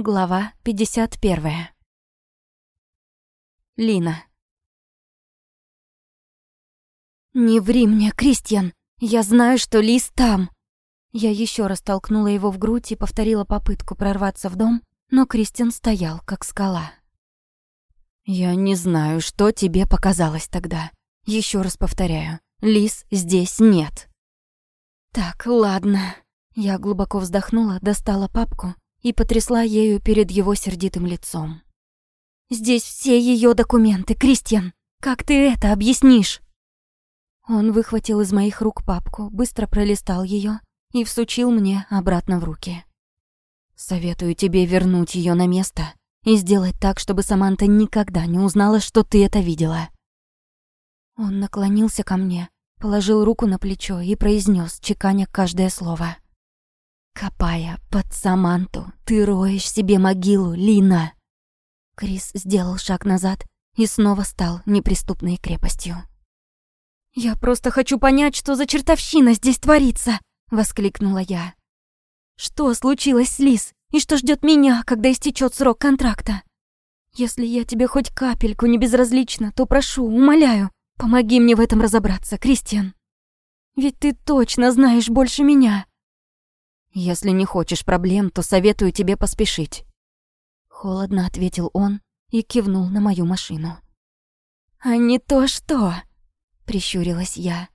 Глава 51. Лина. «Не ври мне, Кристиан! Я знаю, что Лис там!» Я еще раз толкнула его в грудь и повторила попытку прорваться в дом, но Кристиан стоял, как скала. «Я не знаю, что тебе показалось тогда. Еще раз повторяю, Лис здесь нет». «Так, ладно». Я глубоко вздохнула, достала папку и потрясла ею перед его сердитым лицом. «Здесь все ее документы, Кристиан! Как ты это объяснишь?» Он выхватил из моих рук папку, быстро пролистал ее и всучил мне обратно в руки. «Советую тебе вернуть ее на место и сделать так, чтобы Саманта никогда не узнала, что ты это видела». Он наклонился ко мне, положил руку на плечо и произнес, чеканя каждое слово. Копая под Саманту, ты роешь себе могилу, Лина. Крис сделал шаг назад и снова стал неприступной крепостью. «Я просто хочу понять, что за чертовщина здесь творится!» — воскликнула я. «Что случилось с Лис? И что ждет меня, когда истечет срок контракта? Если я тебе хоть капельку не безразлична, то прошу, умоляю, помоги мне в этом разобраться, Кристиан. Ведь ты точно знаешь больше меня. «Если не хочешь проблем, то советую тебе поспешить». Холодно ответил он и кивнул на мою машину. «А не то что?» — прищурилась я.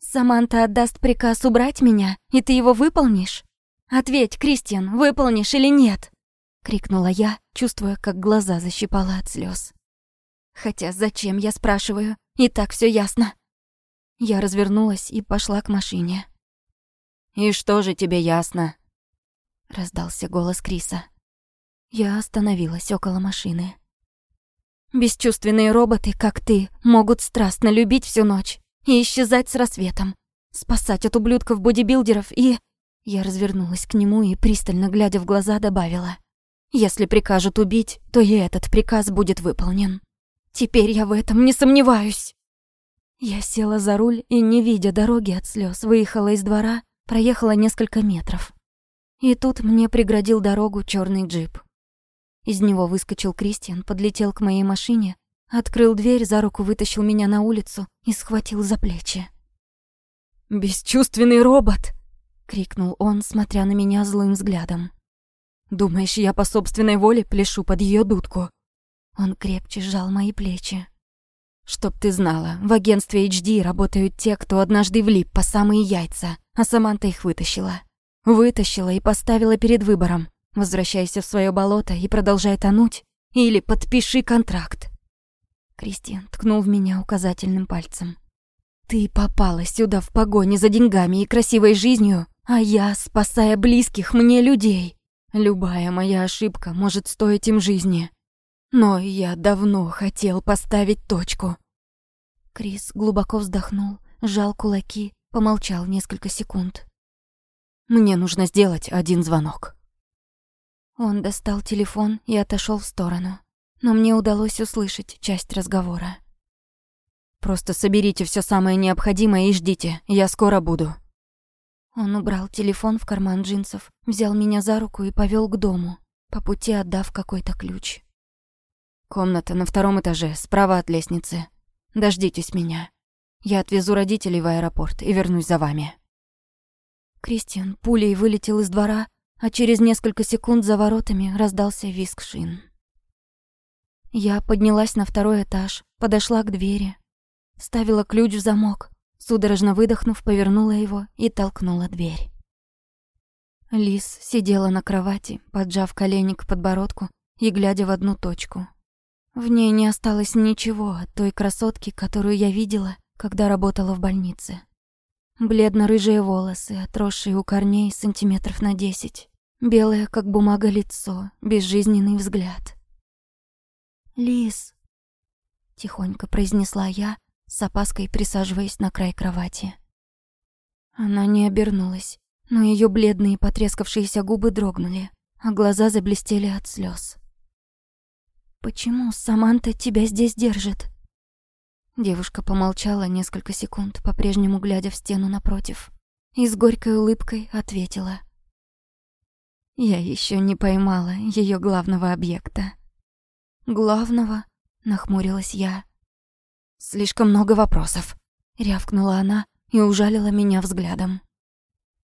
«Саманта отдаст приказ убрать меня, и ты его выполнишь? Ответь, Кристиан, выполнишь или нет?» — крикнула я, чувствуя, как глаза защипала от слез. «Хотя зачем, я спрашиваю? И так все ясно». Я развернулась и пошла к машине. «И что же тебе ясно?» Раздался голос Криса. Я остановилась около машины. «Бесчувственные роботы, как ты, могут страстно любить всю ночь и исчезать с рассветом, спасать от ублюдков-бодибилдеров и...» Я развернулась к нему и, пристально глядя в глаза, добавила. «Если прикажут убить, то и этот приказ будет выполнен. Теперь я в этом не сомневаюсь». Я села за руль и, не видя дороги от слез, выехала из двора проехала несколько метров. И тут мне преградил дорогу черный джип. Из него выскочил Кристиан, подлетел к моей машине, открыл дверь, за руку вытащил меня на улицу и схватил за плечи. «Бесчувственный робот!» — крикнул он, смотря на меня злым взглядом. «Думаешь, я по собственной воле пляшу под ее дудку?» Он крепче сжал мои плечи. «Чтоб ты знала, в агентстве HD работают те, кто однажды влип по самые яйца, а Саманта их вытащила. Вытащила и поставила перед выбором. Возвращайся в свое болото и продолжай тонуть, или подпиши контракт. Кристиан ткнул в меня указательным пальцем. Ты попала сюда в погоне за деньгами и красивой жизнью, а я, спасая близких мне людей. Любая моя ошибка может стоить им жизни. Но я давно хотел поставить точку. Крис глубоко вздохнул, сжал кулаки Помолчал несколько секунд. «Мне нужно сделать один звонок». Он достал телефон и отошел в сторону, но мне удалось услышать часть разговора. «Просто соберите все самое необходимое и ждите, я скоро буду». Он убрал телефон в карман джинсов, взял меня за руку и повел к дому, по пути отдав какой-то ключ. «Комната на втором этаже, справа от лестницы. Дождитесь меня». Я отвезу родителей в аэропорт и вернусь за вами». Кристиан пулей вылетел из двора, а через несколько секунд за воротами раздался визг шин. Я поднялась на второй этаж, подошла к двери, ставила ключ в замок, судорожно выдохнув, повернула его и толкнула дверь. Лис сидела на кровати, поджав колени к подбородку и глядя в одну точку. В ней не осталось ничего от той красотки, которую я видела когда работала в больнице. Бледно-рыжие волосы, отросшие у корней сантиметров на десять. Белое, как бумага, лицо, безжизненный взгляд. «Лис», — тихонько произнесла я, с опаской присаживаясь на край кровати. Она не обернулась, но ее бледные потрескавшиеся губы дрогнули, а глаза заблестели от слез. «Почему Саманта тебя здесь держит?» Девушка помолчала несколько секунд, по-прежнему глядя в стену напротив, и с горькой улыбкой ответила. Я еще не поймала ее главного объекта. «Главного?» — нахмурилась я. «Слишком много вопросов», — рявкнула она и ужалила меня взглядом.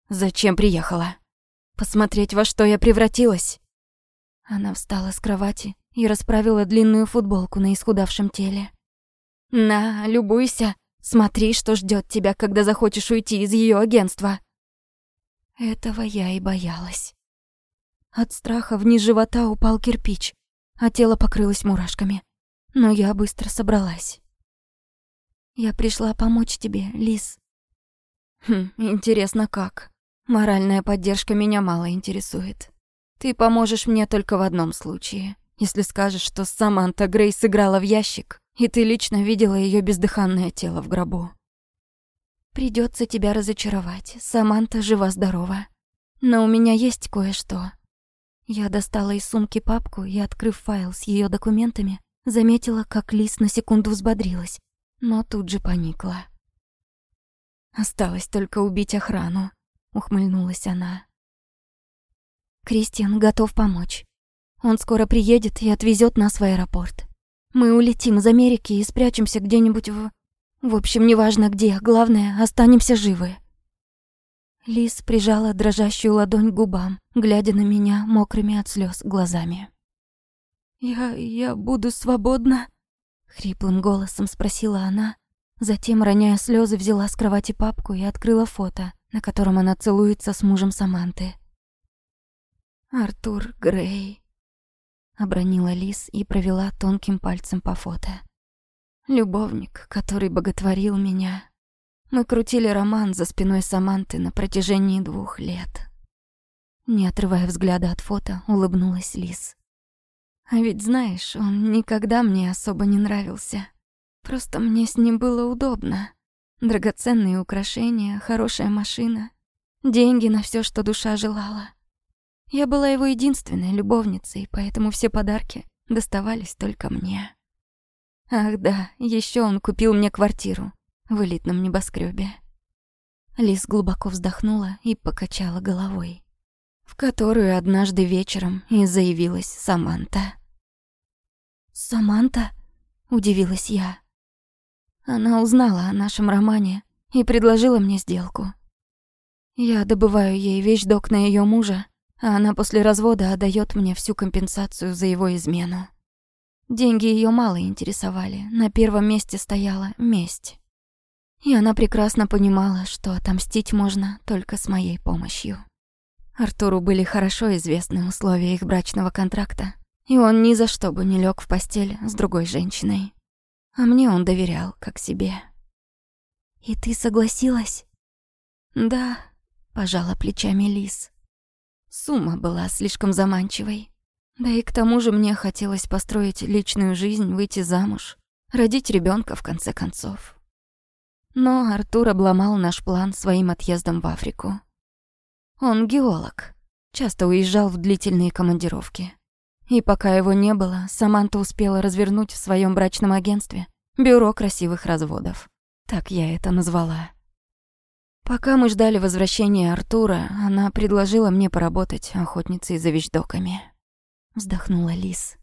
«Зачем приехала? Посмотреть, во что я превратилась?» Она встала с кровати и расправила длинную футболку на исхудавшем теле. «На, любуйся, смотри, что ждет тебя, когда захочешь уйти из ее агентства». Этого я и боялась. От страха вниз живота упал кирпич, а тело покрылось мурашками. Но я быстро собралась. «Я пришла помочь тебе, Лис». «Хм, интересно, как? Моральная поддержка меня мало интересует. Ты поможешь мне только в одном случае, если скажешь, что Саманта Грей сыграла в ящик, и ты лично видела ее бездыханное тело в гробу». Придется тебя разочаровать. Саманта жива-здорова. Но у меня есть кое-что. Я достала из сумки папку и, открыв файл с ее документами, заметила, как Лис на секунду взбодрилась, но тут же поникла. «Осталось только убить охрану», — ухмыльнулась она. «Кристиан готов помочь. Он скоро приедет и отвезет нас в аэропорт. Мы улетим из Америки и спрячемся где-нибудь в... В общем, неважно где, главное, останемся живы. Лис прижала дрожащую ладонь к губам, глядя на меня мокрыми от слез глазами. «Я... я буду свободна?» Хриплым голосом спросила она, затем, роняя слезы, взяла с кровати папку и открыла фото, на котором она целуется с мужем Саманты. «Артур Грей», — обронила Лис и провела тонким пальцем по фото. Любовник, который боготворил меня. Мы крутили роман за спиной Саманты на протяжении двух лет. Не отрывая взгляда от фото, улыбнулась Лис. А ведь знаешь, он никогда мне особо не нравился. Просто мне с ним было удобно. Драгоценные украшения, хорошая машина, деньги на все, что душа желала. Я была его единственной любовницей, поэтому все подарки доставались только мне. Ах да, еще он купил мне квартиру в элитном небоскребе. Лис глубоко вздохнула и покачала головой, в которую однажды вечером и заявилась Саманта. «Саманта?» — удивилась я. Она узнала о нашем романе и предложила мне сделку. Я добываю ей вещдок на ее мужа, а она после развода отдает мне всю компенсацию за его измену. Деньги ее мало интересовали, на первом месте стояла месть. И она прекрасно понимала, что отомстить можно только с моей помощью. Артуру были хорошо известны условия их брачного контракта, и он ни за что бы не лег в постель с другой женщиной. А мне он доверял, как себе. «И ты согласилась?» «Да», — пожала плечами Лис. Сумма была слишком заманчивой. Да и к тому же мне хотелось построить личную жизнь, выйти замуж, родить ребенка в конце концов. Но Артур обломал наш план своим отъездом в Африку. Он геолог, часто уезжал в длительные командировки. И пока его не было, Саманта успела развернуть в своем брачном агентстве бюро красивых разводов. Так я это назвала. Пока мы ждали возвращения Артура, она предложила мне поработать охотницей за вещдоками вздохнула Лис.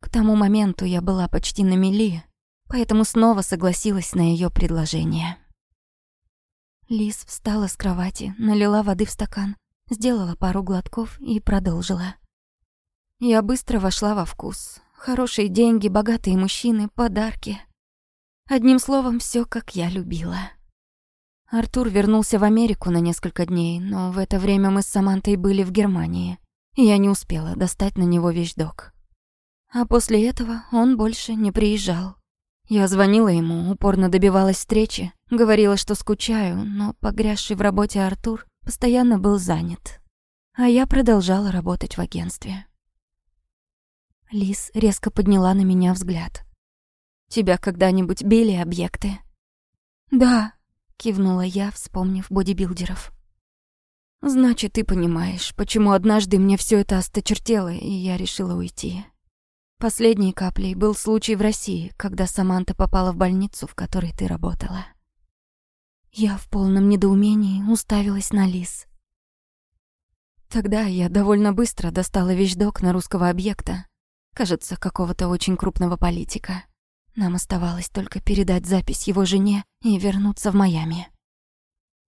К тому моменту я была почти на мели, поэтому снова согласилась на ее предложение. Лис встала с кровати, налила воды в стакан, сделала пару глотков и продолжила. Я быстро вошла во вкус. Хорошие деньги, богатые мужчины, подарки. Одним словом, все, как я любила. Артур вернулся в Америку на несколько дней, но в это время мы с Самантой были в Германии и я не успела достать на него вещдок. А после этого он больше не приезжал. Я звонила ему, упорно добивалась встречи, говорила, что скучаю, но погрязший в работе Артур постоянно был занят. А я продолжала работать в агентстве. Лис резко подняла на меня взгляд. «Тебя когда-нибудь били объекты?» «Да», — кивнула я, вспомнив бодибилдеров. Значит, ты понимаешь, почему однажды мне все это осточертело, и я решила уйти. Последней каплей был случай в России, когда Саманта попала в больницу, в которой ты работала. Я в полном недоумении уставилась на Лис. Тогда я довольно быстро достала вещдок на русского объекта, кажется, какого-то очень крупного политика. Нам оставалось только передать запись его жене и вернуться в Майами.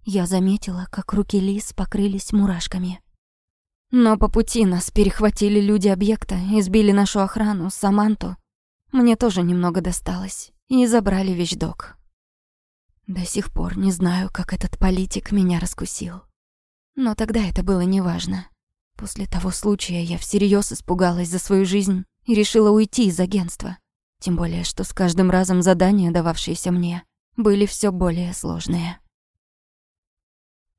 Я заметила, как руки Лис покрылись мурашками. Но по пути нас перехватили люди объекта, избили нашу охрану, Саманту. Мне тоже немного досталось. И забрали вещдок. До сих пор не знаю, как этот политик меня раскусил. Но тогда это было неважно. После того случая я всерьез испугалась за свою жизнь и решила уйти из агентства. Тем более, что с каждым разом задания, дававшиеся мне, были все более сложные.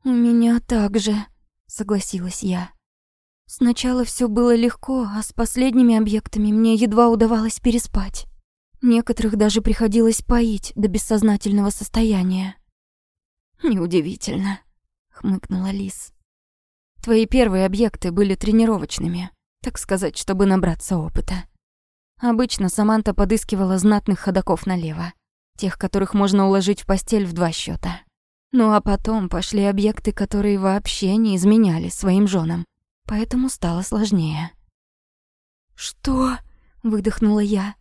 «У меня так же», — согласилась я. Сначала все было легко, а с последними объектами мне едва удавалось переспать. Некоторых даже приходилось поить до бессознательного состояния. «Неудивительно», — хмыкнула Лис. «Твои первые объекты были тренировочными, так сказать, чтобы набраться опыта. Обычно Саманта подыскивала знатных ходаков налево, тех, которых можно уложить в постель в два счета. Ну а потом пошли объекты, которые вообще не изменяли своим женам, поэтому стало сложнее. «Что?» — выдохнула я.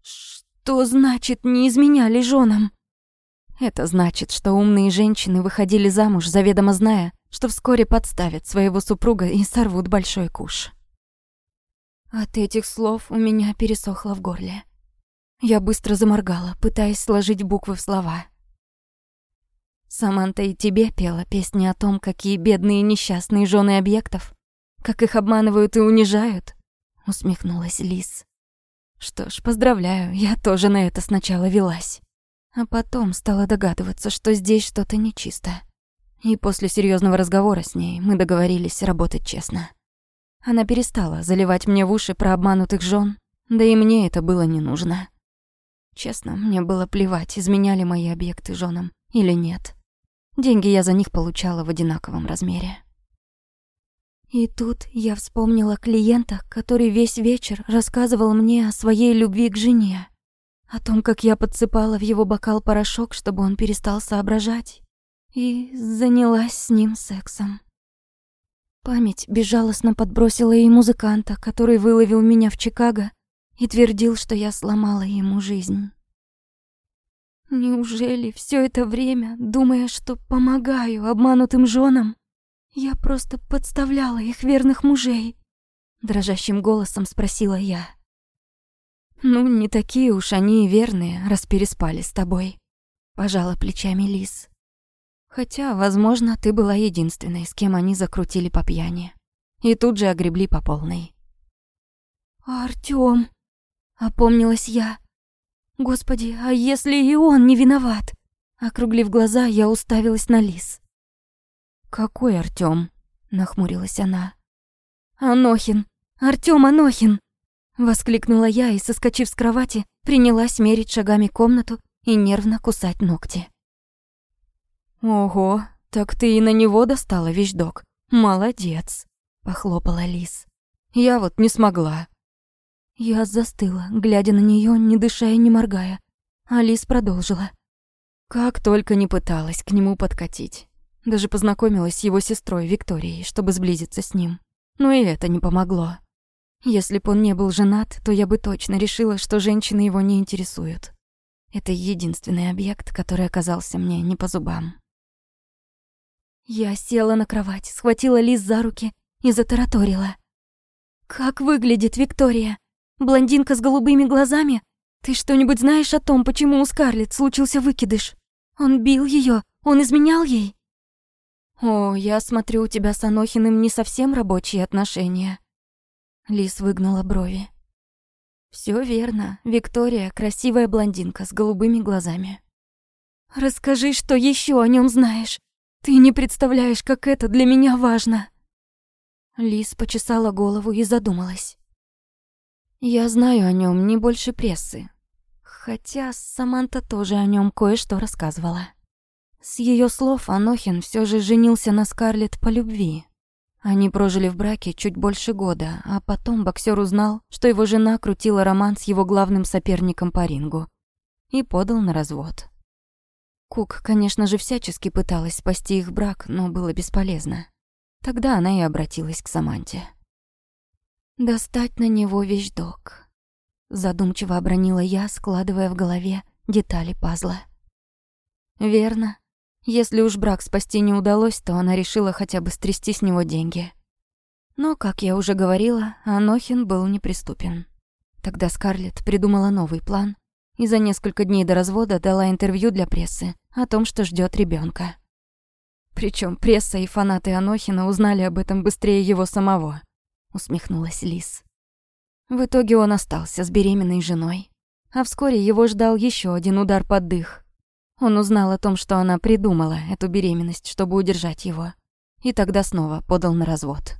«Что значит не изменяли женам?» Это значит, что умные женщины выходили замуж, заведомо зная, что вскоре подставят своего супруга и сорвут большой куш. От этих слов у меня пересохло в горле. Я быстро заморгала, пытаясь сложить буквы в слова. Саманта и тебе пела песни о том, какие бедные несчастные жены объектов как их обманывают и унижают?» — усмехнулась Лис. «Что ж, поздравляю, я тоже на это сначала велась. А потом стала догадываться, что здесь что-то нечисто. И после серьезного разговора с ней мы договорились работать честно. Она перестала заливать мне в уши про обманутых жен, да и мне это было не нужно. Честно, мне было плевать, изменяли мои объекты женам или нет. Деньги я за них получала в одинаковом размере. И тут я вспомнила клиента, который весь вечер рассказывал мне о своей любви к жене, о том, как я подсыпала в его бокал порошок, чтобы он перестал соображать, и занялась с ним сексом. Память безжалостно подбросила и музыканта, который выловил меня в Чикаго и твердил, что я сломала ему жизнь. Неужели все это время, думая, что помогаю обманутым женам, я просто подставляла их верных мужей, дрожащим голосом спросила я. Ну, не такие уж они и верные, раз переспали с тобой, пожала плечами Лис. Хотя, возможно, ты была единственной, с кем они закрутили по пьяни. И тут же огребли по полной. Артём, опомнилась я. Господи, а если и он не виноват? Округлив глаза, я уставилась на Лис. «Какой Артём?» — нахмурилась она. «Анохин! Артём Анохин!» Воскликнула я и, соскочив с кровати, принялась мерить шагами комнату и нервно кусать ногти. «Ого, так ты и на него достала вещдок. Молодец!» — похлопала Лис. «Я вот не смогла». Я застыла, глядя на неё, не дыша и не моргая. Алис продолжила. Как только не пыталась к нему подкатить. Даже познакомилась с его сестрой Викторией, чтобы сблизиться с ним. Но и это не помогло. Если б он не был женат, то я бы точно решила, что женщины его не интересуют. Это единственный объект, который оказался мне не по зубам. Я села на кровать, схватила Лиз за руки и затараторила. «Как выглядит Виктория? Блондинка с голубыми глазами? Ты что-нибудь знаешь о том, почему у Скарлетт случился выкидыш? Он бил ее, он изменял ей?» «О, я смотрю, у тебя с Анохиным не совсем рабочие отношения». Лис выгнула брови. Все верно. Виктория — красивая блондинка с голубыми глазами. «Расскажи, что еще о нем знаешь. Ты не представляешь, как это для меня важно». Лис почесала голову и задумалась. «Я знаю о нем не больше прессы. Хотя Саманта тоже о нем кое-что рассказывала». С ее слов Анохин все же женился на Скарлетт по любви. Они прожили в браке чуть больше года, а потом боксер узнал, что его жена крутила роман с его главным соперником по рингу и подал на развод. Кук, конечно же, всячески пыталась спасти их брак, но было бесполезно. Тогда она и обратилась к Саманте. «Достать на него вещдок», — задумчиво обронила я, складывая в голове детали пазла. «Верно. Если уж брак спасти не удалось, то она решила хотя бы стрясти с него деньги. Но, как я уже говорила, Анохин был неприступен. Тогда Скарлетт придумала новый план и за несколько дней до развода дала интервью для прессы о том, что ждет ребенка. Причем пресса и фанаты Анохина узнали об этом быстрее его самого, усмехнулась Лис. В итоге он остался с беременной женой, а вскоре его ждал еще один удар под дых. Он узнал о том, что она придумала эту беременность, чтобы удержать его, и тогда снова подал на развод.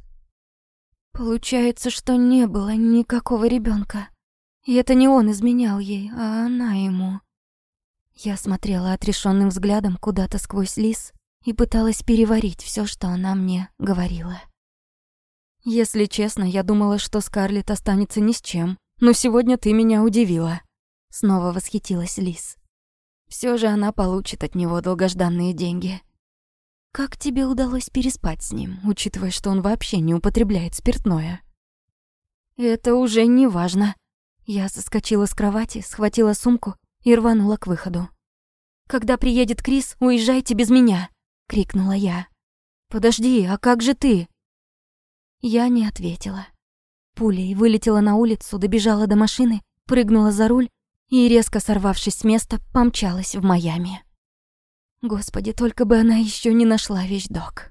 Получается, что не было никакого ребенка. И это не он изменял ей, а она ему. Я смотрела отрешенным взглядом куда-то сквозь лис и пыталась переварить все, что она мне говорила. Если честно, я думала, что Скарлетт останется ни с чем, но сегодня ты меня удивила. Снова восхитилась Лис. Все же она получит от него долгожданные деньги. Как тебе удалось переспать с ним, учитывая, что он вообще не употребляет спиртное? Это уже не важно. Я соскочила с кровати, схватила сумку и рванула к выходу. «Когда приедет Крис, уезжайте без меня!» — крикнула я. «Подожди, а как же ты?» Я не ответила. Пулей вылетела на улицу, добежала до машины, прыгнула за руль и, резко сорвавшись с места, помчалась в Майами. Господи, только бы она еще не нашла вещдок.